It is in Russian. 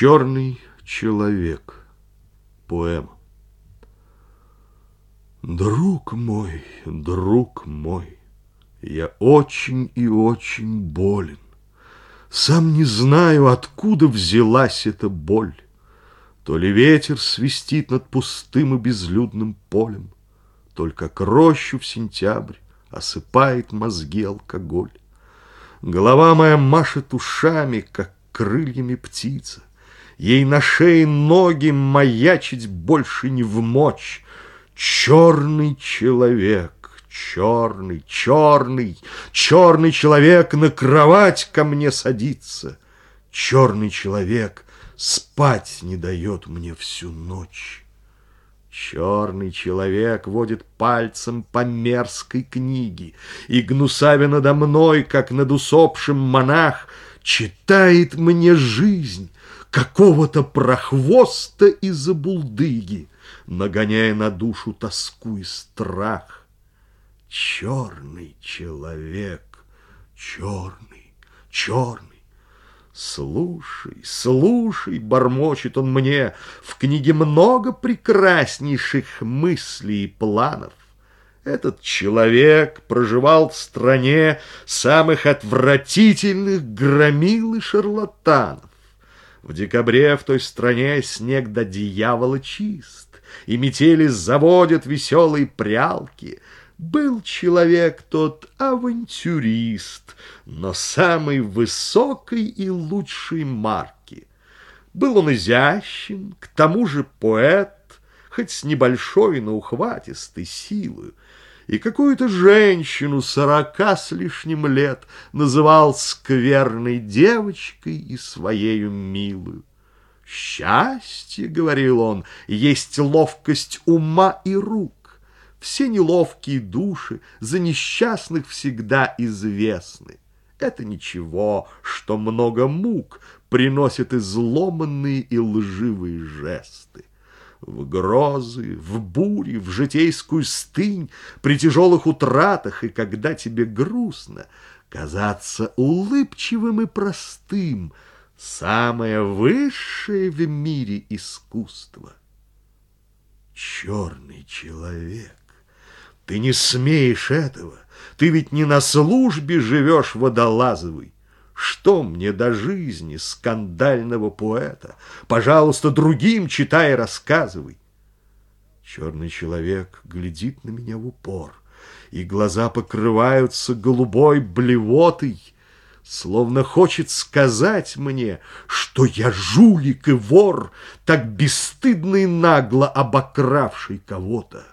Черный человек. Поэма. Друг мой, друг мой, я очень и очень болен. Сам не знаю, откуда взялась эта боль. То ли ветер свистит над пустым и безлюдным полем, Только к рощу в сентябрь осыпает мозги алкоголь. Голова моя машет ушами, как крыльями птица. Ей на шее ноги маячить больше не в мочь. Черный человек, черный, черный, черный человек на кровать ко мне садится. Черный человек спать не дает мне всю ночь. Черный человек водит пальцем по мерзкой книге, И гнусавя надо мной, как над усопшим монах, Читает мне жизнь, какого-то прохвоста из-за булдыги, нагоняя на душу тоску и страх. Черный человек, черный, черный. Слушай, слушай, бормочет он мне, в книге много прекраснейших мыслей и планов. Этот человек проживал в стране самых отвратительных громил и шарлатанов. В декабре в той стране снег до дьявола чист, И метели заводят веселые прялки. Был человек тот авантюрист, Но самой высокой и лучшей марки. Был он изящен, к тому же поэт, Хоть с небольшой, но ухватистой силою и какую-то женщину сорока с лишним лет называл скверной девочкой и своею милую. «Счастье, — говорил он, — есть ловкость ума и рук. Все неловкие души за несчастных всегда известны. Это ничего, что много мук приносит изломанные и лживые жесты в грозы, в бури, в житейскую стынь, при тяжелых утратах, и когда тебе грустно, казаться улыбчивым и простым — самое высшее в мире искусство. Черный человек, ты не смеешь этого, ты ведь не на службе живешь водолазовый. Что мне до жизни скандального поэта? Пожалуйста, другим читай и рассказывай. Черный человек глядит на меня в упор, и глаза покрываются голубой блевотой, словно хочет сказать мне, что я жулик и вор, так бесстыдно и нагло обокравший кого-то.